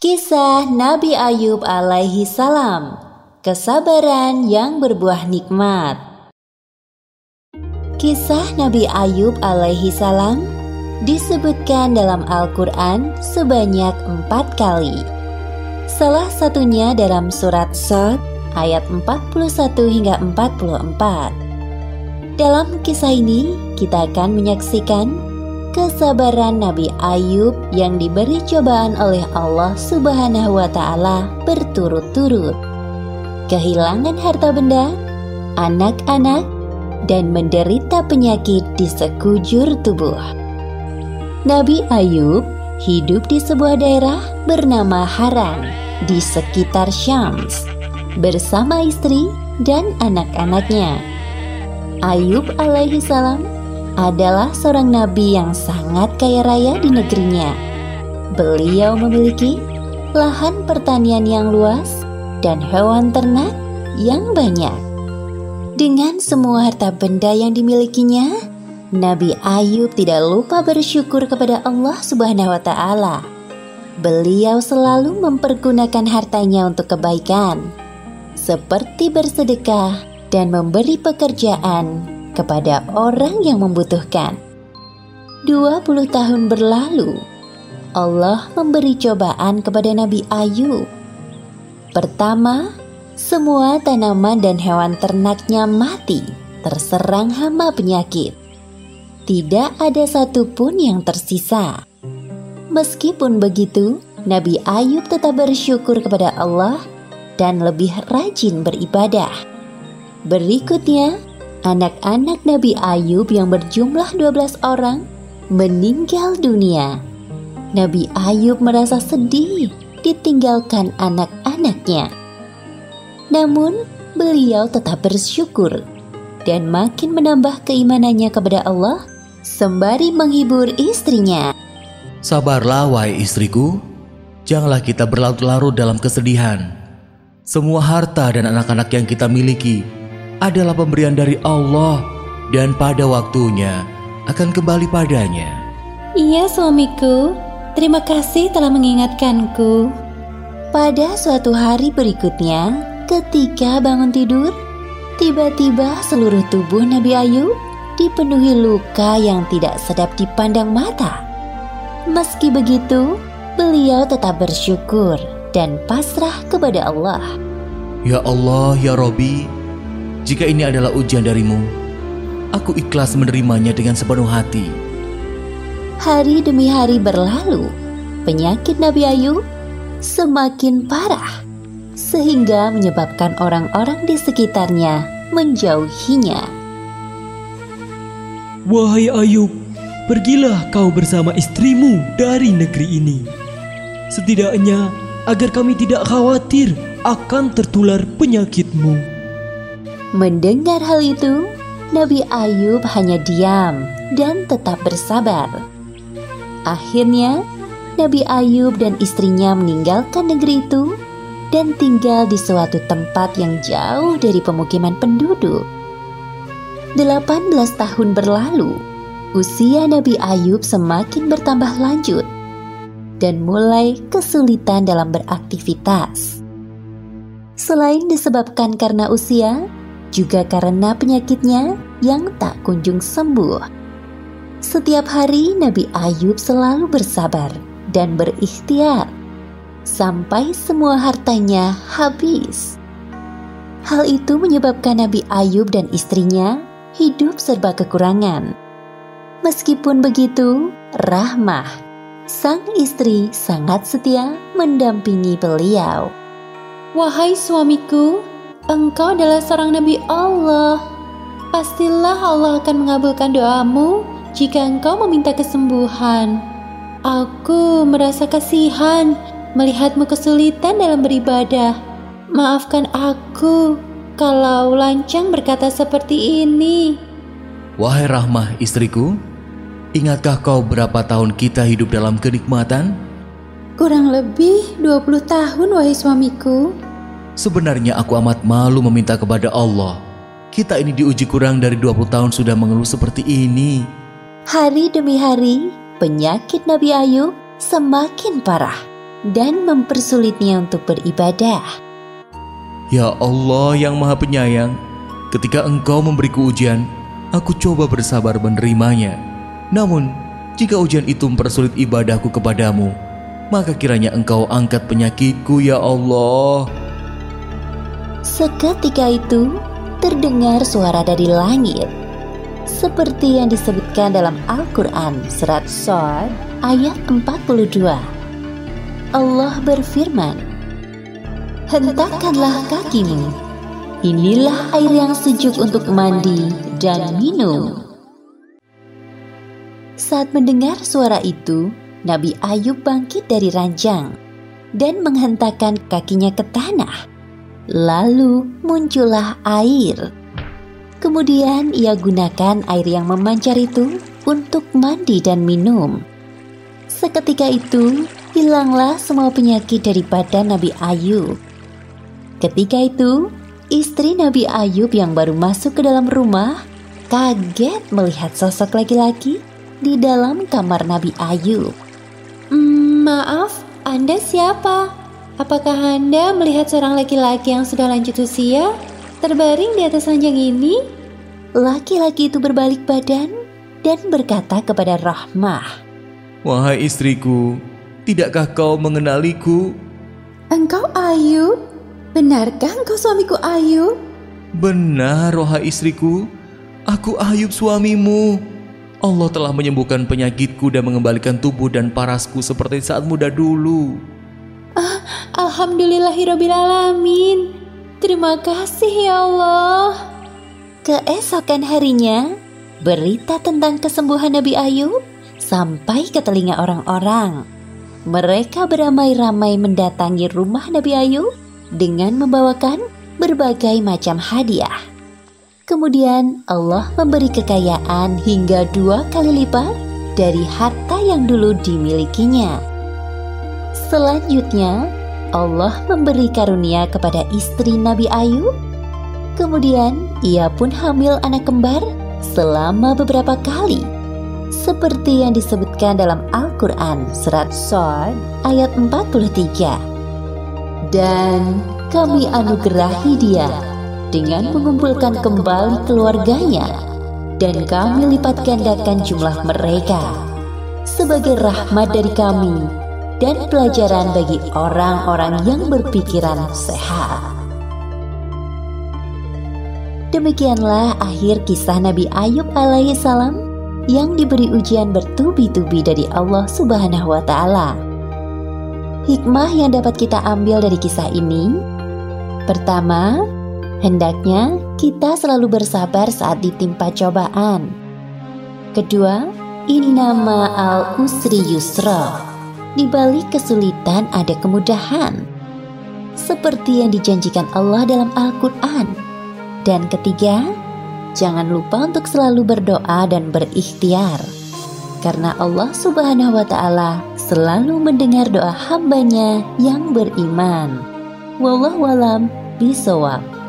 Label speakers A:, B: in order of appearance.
A: Kisah Nabi Ayub alaihi salam. Kesabaran yang berbuah nikmat. Kisah Nabi Ayub alaihi salam disebutkan dalam Al-Quran sebanyak empat kali. Salah satunya dalam surat Sod ayat 41 hingga 44. Dalam kisah ini, kita akan menyaksikan kesabaran Nabi Ayub yang diberi cobaan oleh Allah Subhanahu wa Ta'ala berturut-turut, kehilangan harta benda, anak-anak, dan menderita penyakit di sekujur tubuh. Nabi Ayub hidup di sebuah daerah bernama Haran di sekitar Syams bersama istri dan anak-anaknya. Ayub alaihi salam adalah seorang nabi yang sangat kaya raya di negerinya. Beliau memiliki lahan pertanian yang luas dan hewan ternak yang banyak. Dengan semua harta benda yang dimilikinya, Nabi Ayub tidak lupa bersyukur kepada Allah Subhanahu wa taala. Beliau selalu mempergunakan hartanya untuk kebaikan, seperti bersedekah dan memberi pekerjaan kepada orang yang membutuhkan. 20 tahun berlalu, Allah memberi cobaan kepada Nabi Ayub. Pertama, semua tanaman dan hewan ternaknya mati, terserang hama penyakit. Tidak ada satupun yang tersisa. Meskipun begitu, Nabi Ayub tetap bersyukur kepada Allah dan lebih rajin beribadah. Berikutnya, anak-anak Nabi Ayub yang berjumlah 12 orang meninggal dunia. Nabi Ayub merasa sedih ditinggalkan anak-anaknya. Namun, beliau tetap bersyukur dan makin menambah keimanannya kepada Allah sembari menghibur istrinya.
B: Sabarlah wahai istriku, janganlah kita berlarut-larut dalam kesedihan semua harta dan anak-anak yang kita miliki adalah pemberian dari Allah dan pada waktunya akan kembali padanya.
A: Iya suamiku, terima kasih telah mengingatkanku. Pada suatu hari berikutnya, ketika bangun tidur, tiba-tiba seluruh tubuh Nabi Ayub dipenuhi luka yang tidak sedap dipandang mata. Meski begitu, beliau tetap bersyukur dan pasrah kepada Allah.
B: Ya Allah, ya Robi, jika ini adalah ujian darimu, aku ikhlas menerimanya dengan sepenuh hati.
A: Hari demi hari berlalu, penyakit Nabi Ayub semakin parah, sehingga menyebabkan orang-orang di sekitarnya menjauhinya.
C: Wahai Ayub, pergilah kau bersama istrimu dari negeri ini. Setidaknya agar kami tidak khawatir akan tertular penyakitmu.
A: Mendengar hal itu, Nabi Ayub hanya diam dan tetap bersabar. Akhirnya, Nabi Ayub dan istrinya meninggalkan negeri itu dan tinggal di suatu tempat yang jauh dari pemukiman penduduk. 18 tahun berlalu, usia Nabi Ayub semakin bertambah lanjut dan mulai kesulitan dalam beraktivitas. Selain disebabkan karena usia, juga karena penyakitnya yang tak kunjung sembuh. Setiap hari Nabi Ayub selalu bersabar dan berikhtiar sampai semua hartanya habis. Hal itu menyebabkan Nabi Ayub dan istrinya hidup serba kekurangan. Meskipun begitu, Rahmah sang istri sangat setia mendampingi beliau.
D: Wahai suamiku, engkau adalah seorang nabi Allah. Pastilah Allah akan mengabulkan doamu jika engkau meminta kesembuhan. Aku merasa kasihan melihatmu kesulitan dalam beribadah. Maafkan aku kalau lancang berkata seperti ini.
B: Wahai Rahmah istriku, Ingatkah kau berapa tahun kita hidup dalam kenikmatan?
D: Kurang lebih 20 tahun wahai suamiku.
B: Sebenarnya aku amat malu meminta kepada Allah. Kita ini diuji kurang dari 20 tahun sudah mengeluh seperti ini.
A: Hari demi hari, penyakit Nabi Ayub semakin parah. dan mempersulitnya untuk beribadah.
B: Ya Allah yang Maha Penyayang, ketika Engkau memberiku ujian, aku coba bersabar menerimanya. Namun, jika ujian itu mempersulit ibadahku kepadamu, maka kiranya Engkau angkat penyakitku ya Allah.
A: Seketika itu, terdengar suara dari langit. Seperti yang disebutkan dalam Al-Quran Surat Sod ayat 42. Allah berfirman, Hentakkanlah kakimu, inilah air yang sejuk untuk mandi dan minum. Saat mendengar suara itu, Nabi Ayub bangkit dari ranjang dan menghentakkan kakinya ke tanah. Lalu muncullah air. Kemudian ia gunakan air yang memancar itu untuk mandi dan minum. Seketika itu, hilanglah semua penyakit dari badan Nabi Ayub. Ketika itu, istri Nabi Ayub yang baru masuk ke dalam rumah kaget melihat sosok laki-laki di dalam kamar Nabi Ayub.
D: Hmm, maaf, Anda siapa? Apakah Anda melihat seorang laki-laki yang sudah lanjut usia terbaring di atas ranjang ini?
A: Laki-laki itu berbalik badan dan berkata kepada Rahmah,
B: Wahai istriku, tidakkah kau mengenaliku?
D: Engkau Ayu? Benarkah engkau suamiku Ayu?
B: Benar, wahai istriku, aku Ayub suamimu. Allah telah menyembuhkan penyakitku dan mengembalikan tubuh dan parasku seperti saat muda dulu.
D: Alhamdulillahirrabbilalamin. Terima kasih ya Allah.
A: Keesokan harinya, berita tentang kesembuhan Nabi Ayub sampai ke telinga orang-orang. Mereka beramai-ramai mendatangi rumah Nabi Ayub dengan membawakan berbagai macam hadiah. Kemudian Allah memberi kekayaan hingga dua kali lipat dari harta yang dulu dimilikinya. Selanjutnya, Allah memberi karunia kepada istri Nabi Ayub. Kemudian ia pun hamil anak kembar selama beberapa kali. Seperti yang disebutkan dalam Al-Quran Surat Sod ayat 43. Dan kami anugerahi dia dengan mengumpulkan kembali keluarganya dan kami lipat gandakan jumlah mereka sebagai rahmat dari kami dan pelajaran bagi orang-orang yang berpikiran sehat. Demikianlah akhir kisah Nabi Ayub alaihissalam yang diberi ujian bertubi-tubi dari Allah Subhanahu wa taala. Hikmah yang dapat kita ambil dari kisah ini Pertama, hendaknya kita selalu bersabar saat ditimpa cobaan. Kedua, ini nama al-usri yusra di balik kesulitan ada kemudahan. Seperti yang dijanjikan Allah dalam Al-Quran. Dan ketiga, jangan lupa untuk selalu berdoa dan berikhtiar. Karena Allah subhanahu wa ta'ala selalu mendengar doa hambanya yang beriman. Wallahualam bisawab.